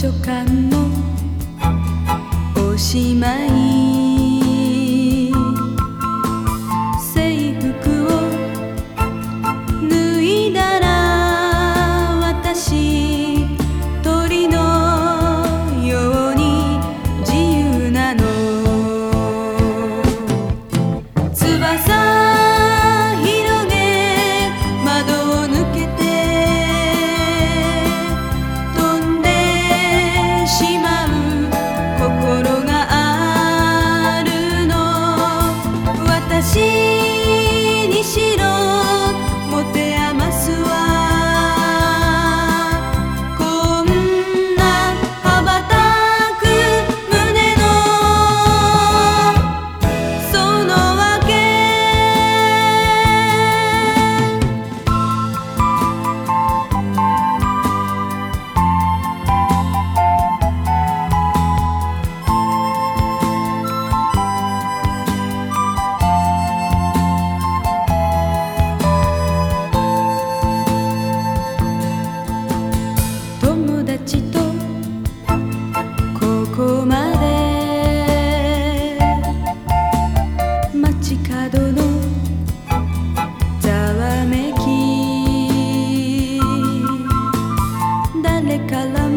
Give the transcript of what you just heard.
書館もおしまいにしろもてあ like.